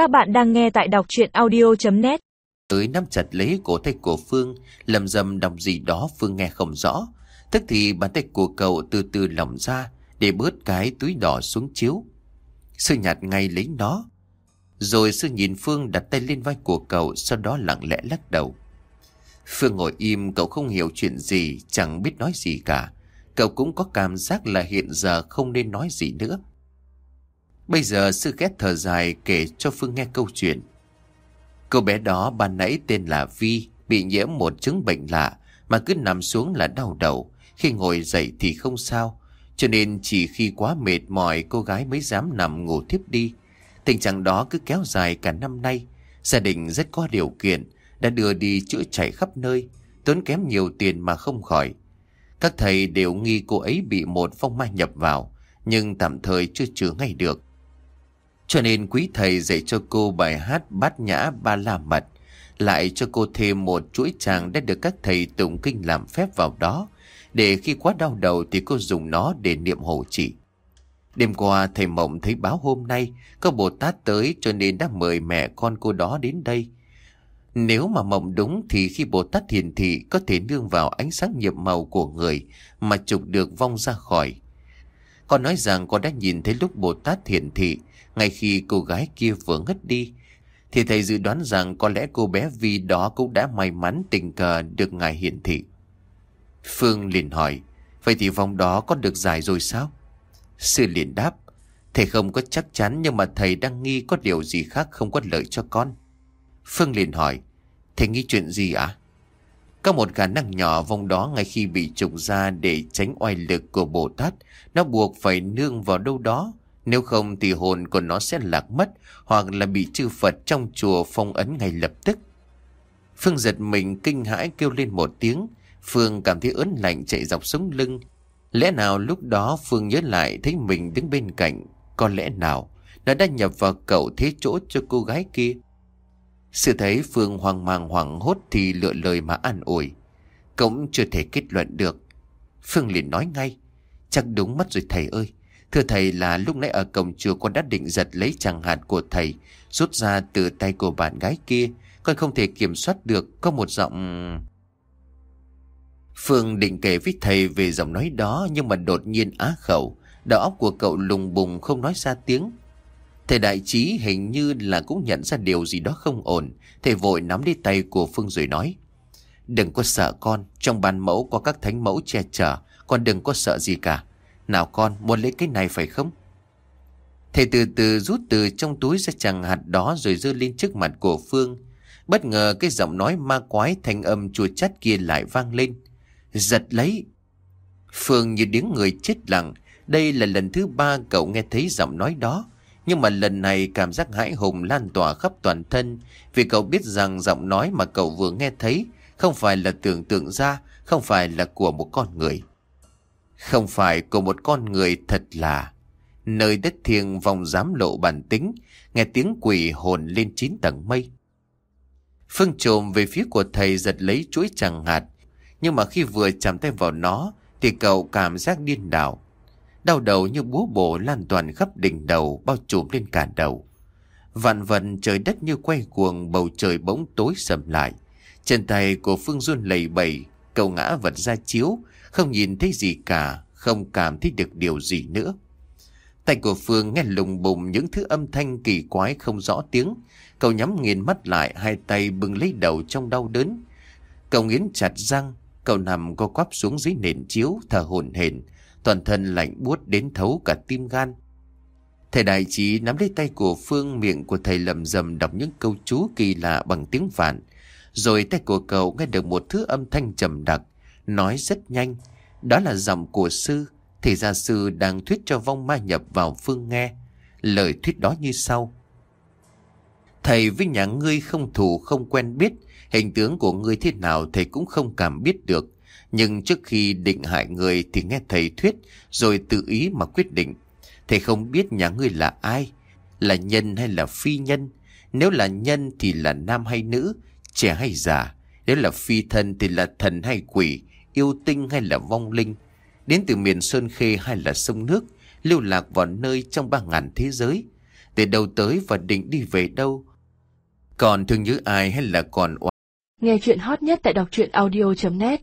Các bạn đang nghe tại đọc chuyện audio.net Tới nắm chặt lấy cổ tay của Phương, lầm dầm đọc gì đó Phương nghe không rõ. Tức thì bàn tay của cậu từ từ lỏng ra để bớt cái túi đỏ xuống chiếu. Sư nhặt ngay lấy nó. Rồi sư nhìn Phương đặt tay lên vai của cậu, sau đó lặng lẽ lắc đầu. Phương ngồi im, cậu không hiểu chuyện gì, chẳng biết nói gì cả. Cậu cũng có cảm giác là hiện giờ không nên nói gì nữa. Bây giờ sư ghét thở dài kể cho Phương nghe câu chuyện. Cô bé đó ban nãy tên là Vi, bị nhiễm một chứng bệnh lạ, mà cứ nằm xuống là đau đầu, khi ngồi dậy thì không sao. Cho nên chỉ khi quá mệt mỏi cô gái mới dám nằm ngủ tiếp đi. Tình trạng đó cứ kéo dài cả năm nay. Gia đình rất có điều kiện, đã đưa đi chữa chạy khắp nơi, tốn kém nhiều tiền mà không khỏi. Các thầy đều nghi cô ấy bị một phong ma nhập vào, nhưng tạm thời chưa chữa ngay được. Cho nên quý thầy dạy cho cô bài hát bát nhã ba la mật, lại cho cô thêm một chuỗi tràng đã được các thầy tụng kinh làm phép vào đó, để khi quá đau đầu thì cô dùng nó để niệm hộ chỉ. Đêm qua thầy Mộng thấy báo hôm nay có Bồ Tát tới cho nên đã mời mẹ con cô đó đến đây. Nếu mà Mộng đúng thì khi Bồ Tát hiển thị có thể nương vào ánh sáng nhiệm màu của người mà trục được vong ra khỏi. Con nói rằng con đã nhìn thấy lúc Bồ Tát hiển thị ngay khi cô gái kia vừa ngất đi. Thì thầy dự đoán rằng có lẽ cô bé Vi đó cũng đã may mắn tình cờ được ngài hiển thị. Phương liền hỏi, vậy thì vòng đó có được giải rồi sao? Sư liền đáp, thầy không có chắc chắn nhưng mà thầy đang nghi có điều gì khác không có lợi cho con. Phương liền hỏi, thầy nghi chuyện gì ạ? À? Có một khả năng nhỏ vong đó ngay khi bị trục ra để tránh oai lực của Bồ Tát, nó buộc phải nương vào đâu đó. Nếu không thì hồn của nó sẽ lạc mất hoặc là bị chư Phật trong chùa phong ấn ngay lập tức. Phương giật mình kinh hãi kêu lên một tiếng. Phương cảm thấy ớn lạnh chạy dọc sống lưng. Lẽ nào lúc đó Phương nhớ lại thấy mình đứng bên cạnh. Có lẽ nào nó đã nhập vào cậu thế chỗ cho cô gái kia. Sự thấy Phương hoang mang hoảng hốt thì lựa lời mà an ủi. Cũng chưa thể kết luận được. Phương liền nói ngay. Chắc đúng mất rồi thầy ơi. Thưa thầy là lúc nãy ở cổng chùa con đã định giật lấy chẳng hạt của thầy, rút ra từ tay của bạn gái kia. Con không thể kiểm soát được, có một giọng... Phương định kể với thầy về giọng nói đó nhưng mà đột nhiên á khẩu. Đầu óc của cậu lùng bùng không nói ra tiếng. Thầy đại trí hình như là cũng nhận ra điều gì đó không ổn. Thầy vội nắm lấy tay của Phương rồi nói. Đừng có sợ con, trong bàn mẫu có các thánh mẫu che chở, con đừng có sợ gì cả. Nào con muốn lấy cái này phải không? Thầy từ từ rút từ trong túi ra chàng hạt đó rồi dưa lên trước mặt của Phương. Bất ngờ cái giọng nói ma quái thanh âm chua chát kia lại vang lên. Giật lấy. Phương như tiếng người chết lặng. Đây là lần thứ ba cậu nghe thấy giọng nói đó. Nhưng mà lần này cảm giác hãi hùng lan tỏa khắp toàn thân. Vì cậu biết rằng giọng nói mà cậu vừa nghe thấy không phải là tưởng tượng ra, không phải là của một con người. Không phải của một con người thật là Nơi đất thiêng vòng dám lộ bản tính Nghe tiếng quỷ hồn lên chín tầng mây Phương trồm về phía của thầy giật lấy chuỗi chẳng hạt Nhưng mà khi vừa chạm tay vào nó Thì cậu cảm giác điên đảo Đau đầu như búa bổ lan toàn khắp đỉnh đầu Bao trùm lên cả đầu Vạn vần trời đất như quay cuồng Bầu trời bỗng tối sầm lại Chân tay của Phương run lầy bầy cầu ngã vật ra chiếu không nhìn thấy gì cả, không cảm thấy được điều gì nữa. Tay của Phương nghe lùng bùng những thứ âm thanh kỳ quái không rõ tiếng. Cậu nhắm nghiền mắt lại, hai tay bưng lấy đầu trong đau đớn. Cậu nghiến chặt răng, cậu nằm co quắp xuống dưới nền chiếu, thở hổn hển, toàn thân lạnh buốt đến thấu cả tim gan. Thầy đại trí nắm lấy tay của Phương, miệng của thầy lầm rầm đọc những câu chú kỳ lạ bằng tiếng phản. Rồi tay của cậu nghe được một thứ âm thanh trầm đặc, nói rất nhanh. Đó là giọng của sư, thì gia sư đang thuyết cho vong ma nhập vào phương nghe. Lời thuyết đó như sau. Thầy với nhà ngươi không thù không quen biết, hình tướng của ngươi thế nào thầy cũng không cảm biết được. Nhưng trước khi định hại người thì nghe thầy thuyết, rồi tự ý mà quyết định. Thầy không biết nhà ngươi là ai, là nhân hay là phi nhân. Nếu là nhân thì là nam hay nữ, trẻ hay già. Nếu là phi thân thì là thần hay quỷ, yêu tinh hay là vong linh, đến từ miền Sơn Khê hay là sông nước, lưu lạc vào nơi trong ba ngàn thế giới. từ đâu tới và định đi về đâu. Còn thương nhớ ai hay là còn Nghe chuyện hot nhất tại đọc truyện audio.net